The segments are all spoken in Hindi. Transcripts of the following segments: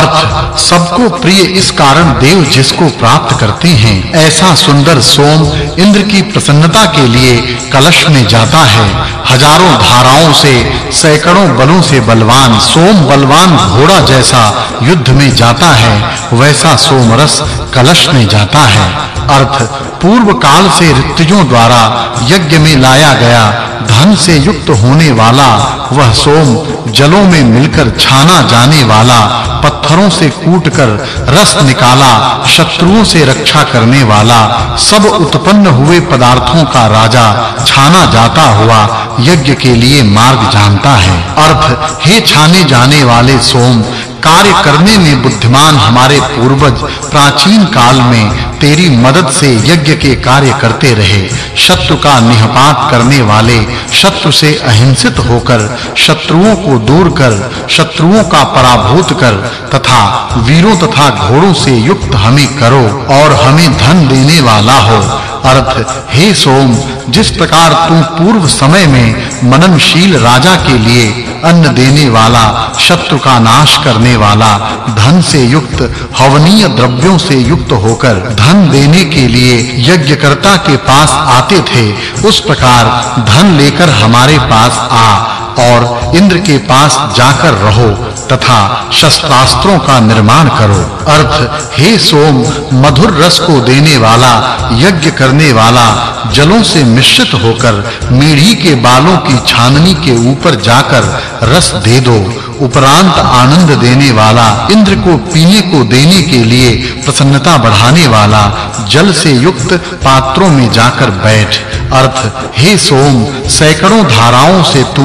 अर्थ सबको प्रिय इस कारण देव जिसको प्राप्त करते हैं, ऐसा सुंदर सोम इंद्र की प्रसन्नता के लिए कलश में जाता है। हज़ारों धाराओं से, सैकड़ों बलों से बलवान, सोम बलवान घोड़ा जैसा युद्ध में जाता है, वैसा सोम रस कलश में जाता है। अर्थ, पूर्व काल से ऋतुजों द्वारा यज्ञ में लाया गया धन से युक्त होने वाला, वह सोम जलों में मिलकर छाना जाने वाला, पत्थरों से कूटकर रस निकाला, शत्रुओं से रक्षा करने वाला, सब उत्पन्न हुए पदार्थों का राजा छाना जाता हुआ यज्ञ के लिए मार्ग जानता है। अर्थ, हे छाने जाने वाले सोम कार्य करने में बुद्धिमान हमारे पूर्वज प्राचीन काल में तेरी मदद से यज्ञ के कार्य करते रहे। शत्रु का निहपात करने वाले शत्रु से अहिंसित होकर, शत्रुओं को दूर कर, शत्रुओं का पराभूत कर, तथा वीरों तथा घोड़ों से युक्त हमें करो और हमें धन देने वाला हो। अर्थ, हे सोम, जिस प्रकार तू पूर्व समय में मननशील राजा के लिए अन्न देने वाला, शत्रु का नाश करने वाला, धन से युक्त, हवनीय द्रव्यों से युक्त होकर धन देने के लिए यज्ञकर्ता के पास आते थे, उस प्रकार धन लेकर हमारे पास आ। और इंद्र के पास जाकर रहो तथा शस्त्रास्त्रों का निर्माण करो। अर्थ, हे सोम, मधुर रस को देने वाला, यज्ञ करने वाला, जलों से मिश्रित होकर, मीढ़ी के बालों की छाननी के ऊपर जाकर रस दे दो। उपरांत आनंद देने वाला, इंद्र को पीने को देने के लिए प्रसन्नता बढ़ाने वाला, जल से युक्त पात्रों में जाकर बैठ। अर्थ, हे सोम, सैकड़ों धाराओं से तू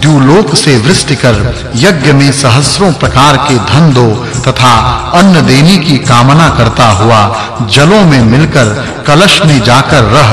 द्युलोक से वृष्टि कर यज्ञ में सहस्रों प्रकार के धन दो तथा अन्न देने की कामना करता हुआ जलों में मिलकर कलश में जाकर रह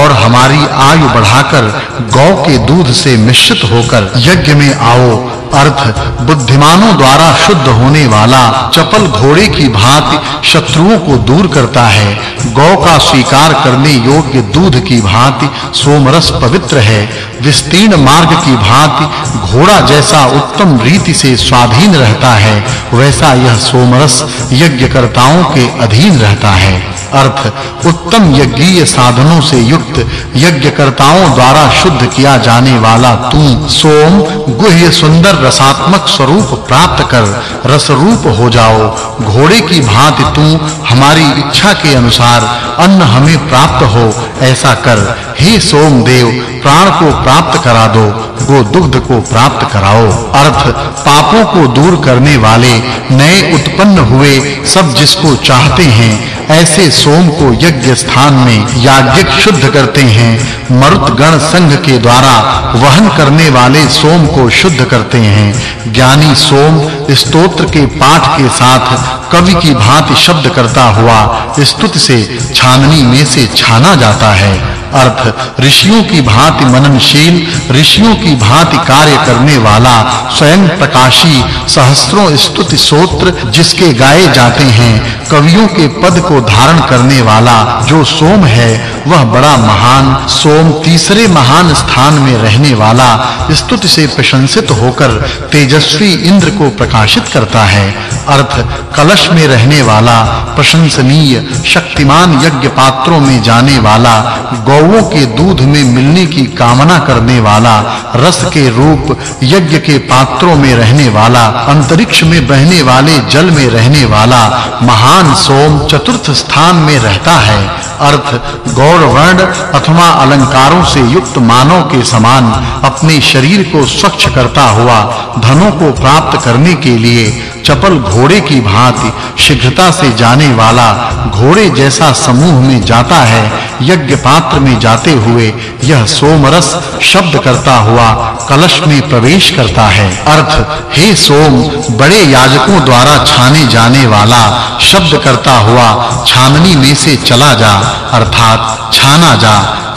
और हमारी आयु बढ़ाकर गौ के दूध से मिश्रित होकर यज्ञ में आओ। अर्थ, बुद्धिमानों द्वारा शुद्ध होने वाला चपल घोड़े की भांति शत्रुओं को दूर करता है। गौ का स्वीकार करने योग्य दूध की भांति सोमरस पवित्र है। विस्तीर्ण मार्ग की भांति घोड़ा जैसा उत्तम रीति से स्वाधीन रहता है, वैसा यह सोमरस यज्ञकर्ताओं के अधीन रहता है। अर्थ, उत्तम यज्ञीय साधनों से युक्त यज्ञकर्ताओं द्वारा शुद्ध किया जाने वाला तू सोम, गुह्य सुंदर रसात्मक स्वरूप प्राप्त कर रस रूप हो जाओ। घोड़े की भांति तू हमारी इच्छा के अनुसार अन्न हमें प्राप्त हो, ऐसा कर। हे सोम देव प्राण को प्राप्त करा दो। गो दुग्ध को प्राप्त कराओ। अर्थ, पापों को दूर करने वाले नए उत्पन्न हुए सब जिसको चाहते हैं, ऐसे सोम को यज्ञ स्थान में याज्ञिक शुद्ध करते हैं। मरुत गण संघ के द्वारा वहन करने वाले सोम को शुद्ध करते हैं। ज्ञानी सोम स्तोत्र के पाठ के साथ कवि की भांति शब्द करता हुआ स्तुति से छाननी में से छाना जाता है। अर्थ, ऋषियों की भांति मननशील, ऋषियों की भांति कार्य करने वाला स्वयं प्रकाशी सहस्त्रों स्तुति सूत्र जिसके गाए जाते हैं, कवियों के पद को धारण करने वाला जो सोम है वह बड़ा महान, सोम तीसरे महान स्थान में रहने वाला, स्तुति से प्रशंसित होकर तेजस्वी इंद्र को प्रकाशित करता है। अर्थ, कलश में रहने वाला, प्रशंसनीय, शक्तिमान यज्ञ पात्रों में जाने वाला गौओं के दूध में मिलने की कामना करने वाला, रस के रूप, यज्ञ के पात्रों में रहने वाला, अंतरिक्ष में बहने वाले, जल में रहने वाला, महान सोम चतुर्थ स्थान में रहता है। अर्थ गौर वर्ण अथवा अलंकारों से युक्त मानव के समान अपने शरीर को स्वच्छ करता हुआ धनों को प्राप्त करने के लिए चपल घोड़े की भांति शीघ्रता से जाने वाला घोड़े जैसा समूह में जाता है, यज्ञ पात्र में जाते हुए यह सोमरस शब्द करता हुआ कलश में प्रवेश करता है। अर्थ, हे सोम, बड़े याजकों द्वारा छाने जाने वाला शब्द करता हुआ छाननी में से चला जा, अर्थात छाना जा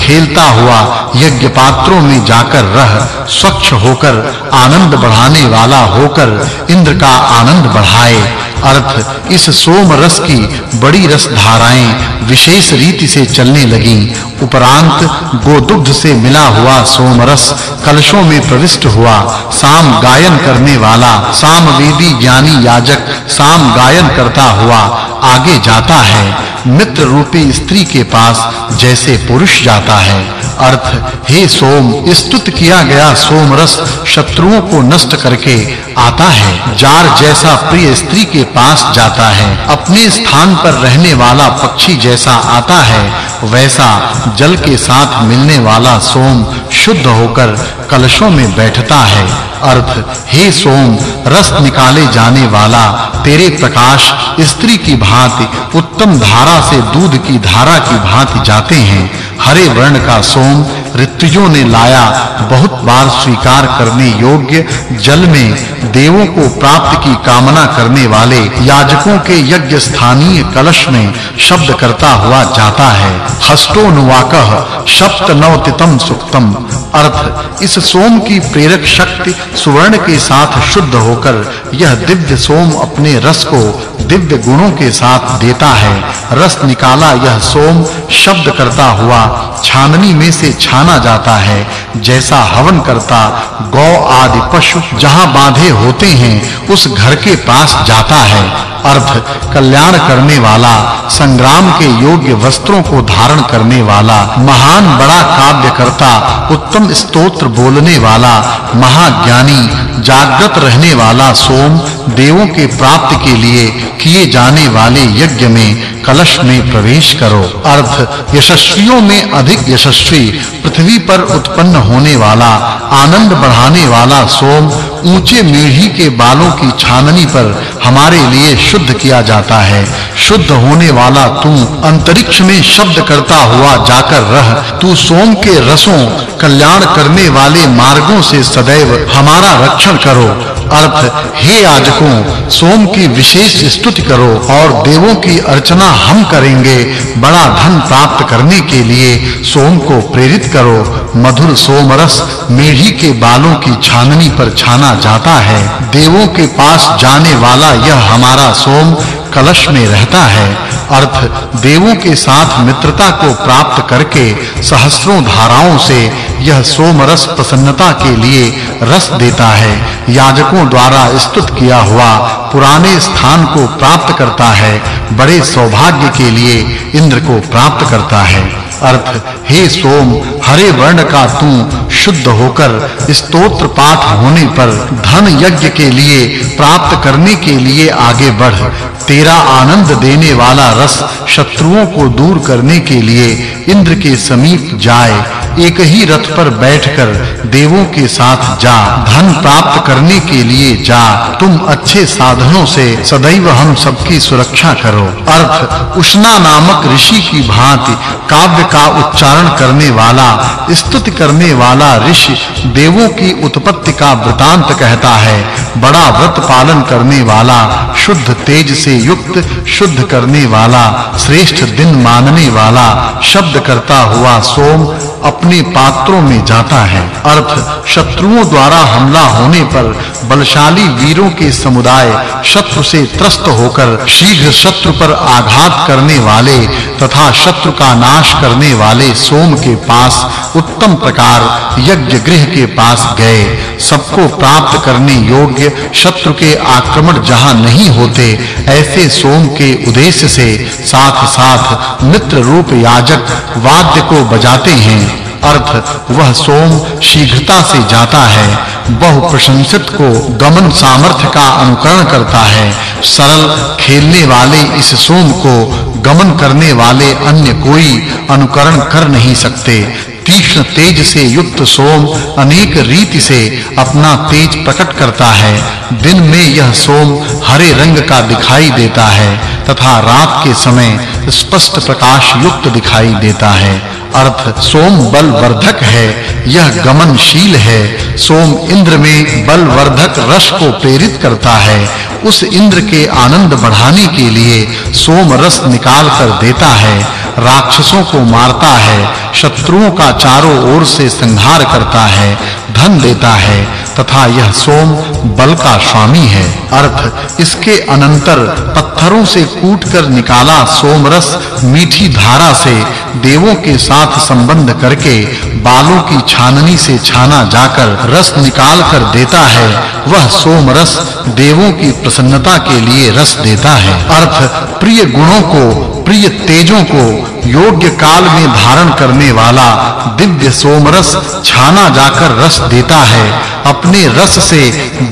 खेलता हुआ यज्ञ पात्रों में जाकर रह स्वच्छ होकर आनंद बढ़ाने वाला होकर इंद्र का आनंद बढ़ाए। अर्थ, इस सोम रस की बड़ी रस धाराएँ विशेष रीति से चलने लगी। उपरांत गोदुग्ध से मिला हुआ सोम रस कलशों में प्रविष्ट हुआ। साम गायन करने वाला सामवेदी ज्ञानी याजक, साम गायन करता हुआ आगे जाता है। मित्र रूपी स्त्री के पास जैसे पुरुष जाता है। अर्थ हे सोम, स्तुत किया गया सोम रस शत्रुओं को नष्ट करके आता है। जार जैसा प्रिय स्त्री के पास जाता है, अपने स्थान पर रहने वाला पक्षी जैसा आता है, वैसा जल के साथ मिलने वाला सोम शुद्ध होकर कलशों में बैठता है। अर्थ, हे सोम, रस निकाले जाने वाला तेरे प्रकाश स्त्री की भांति उत्तम धारा से दूध की धारा की भांति जाते हैं। हरे वर्ण का सोम ऋतुजों ने लाया। बहुत बार स्वीकार करने योग्य जल में देवों को प्राप्त की कामना करने वाले याजकों के यज्ञ स्थानीय कलश में शब्द करता हुआ जाता है। हस्तो नुवाकह सप्त नवतितम सुक्तम। अर्थ, इस सोम की प्रेरक शक्ति सुवर्ण के साथ शुद्ध होकर यह दिव्य सोम अपने रस को दिव्य गुणों के साथ देता है। रस निकाला यह सोम, शब्द करता हुआ, छाननी में से छाना जाता है। जैसा हवन करता गौ आदि पशु जहाँ बांधे होते हैं, उस घर के पास जाता है। अर्थ कल्याण करने वाला, संग्राम के योग्य वस्त्रों को धारण करने वाला, महान बड़ा काव्य करता, उत्तम स्तोत्र बोलने वाला, महाज्ञानी, जागृत रहने वाला सोम, देवों के प्राप्ति के लिए किए जाने वाले यज्ञ में, कलश में प्रवेश करो। अर्थ यशस्वियों में अधिक यशस्वी, पृथ्वी पर उत्पन्न होने वाला, आनंद बढ़ाने वाला सोम ऊँचे मेढ़ी के बालों की छाननी पर हमारे लिए शुद्ध किया जाता है। शुद्ध होने वाला तू अंतरिक्ष में शब्द करता हुआ जाकर रह। तू सोम के रसों, कल्याण करने वाले मार्गों से सदैव हमारा रक्षण करो। अर्थ हे आजकों सोम की विशेष स्तुति करो और देवों की अर्चना हम करेंगे। बड़ा धन प्राप्त करने के लिए सोम को प्रेरित करो। मधुर सोम रस मेढ़ी के बालों की छाननी पर छाना जाता है। देवों के पास जाने वाला यह हमारा सोम कलश में रहता है। अर्थ देवों के साथ मित्रता को प्राप्त करके सहस्त्रों धाराओं से यह सोम रस प्रसन्नता के लिए रस देता है। याजकों द्वारा स्तुत किया हुआ पुराने स्थान को प्राप्त करता है, बड़े सौभाग्य के लिए इंद्र को प्राप्त करता है। अर्थ, हे सोम, हरे वर्ण का तू शुद्ध होकर स्तोत्र पाठ होने पर धन यज्ञ के लिए प्राप्त करने के लिए आगे बढ़। तेरा आनंद देने वाला रस शत्रुओं को दूर करने के लिए इंद्र के समीप जाए, एक ही रथ पर बैठकर देवों के साथ जा, धन प्राप्त करने के लिए जा। तुम अच्छे साधनों से सदैव हम सबकी सुरक्षा करो। अर्थ, उष्णा नामक ऋषि की भांति काव्य का उच्चारण करने वाला, स्तुति करने वाला ऋषि देवों की उत्पत्ति का वृतांत कहता है। बड़ा व्रत पालन करने वाला, शुद्ध तेज से युक्त, शुद्ध करने वाला, श्रेष्ठ दिन मानने वाला, शब्द करता हुआ सोम अपने पात्रों में जाता है। अर्थ शत्रुओं द्वारा हमला होने पर बलशाली वीरों के समुदाय शत्रु से त्रस्त होकर शीघ्र शत्रु पर आघात करने वाले तथा शत्रु का नाश करने वाले सोम के पास उत्तम प्रकार यज्ञ गृह के पास गए। सबको प्राप्त करने योग्य शत्रु के आक्रमण जहाँ नहीं होते, ऐसे सोम के उद्देश्य से साथ-साथ मित्र रूप याजक वाद्य को बजाते हैं। अर्थ वह सोम शीघ्रता से जाता है बहु प्रशंसित को गमन सामर्थ्य का अनुकरण करता है, सरल खेलने वाले इस सोम को गमन करने वाले अन्य कोई अनुकरण कर नहीं सकते। तीक्ष्ण तेज से युक्त सोम अनेक रीति से अपना तेज प्रकट करता है। दिन में यह सोम हरे रंग का दिखाई देता है, तथा रात के समय स्पष्ट प्रकाश युक्त दिखाई देता है। अर्थ सोम बल वर्धक है, यह गमनशील है। सोम इंद्र में बल वर्धक रस को प्रेरित करता है। उस इंद्र के आनंद बढ़ाने के लिए सोम रस निकाल कर देता है, राक्षसों को मारता है, शत्रुओं का चारों ओर से संहार करता है, धन देता है तथा यह सोम बल का स्वामी है। अर्थ इसके अनंतर पत्थरों से कूटकर निकाला सोम रस मीठी धारा से देवों के साथ संबंध करके बालों की छाननी से छाना जाकर रस निकाल कर देता है। वह सोम रस देवों की प्रसन्नता के लिए रस देता है। अर्थ प्रिय गुणों को, प्रिय तेजों को योग्य काल में धारण करने वाला दिव्य सोमरस छाना जाकर रस देता है, अपने रस से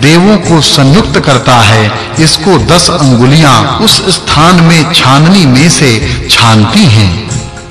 देवों को संयुक्त करता है, इसको दस अंगुलियाँ उस स्थान में छाननी में से छानती हैं।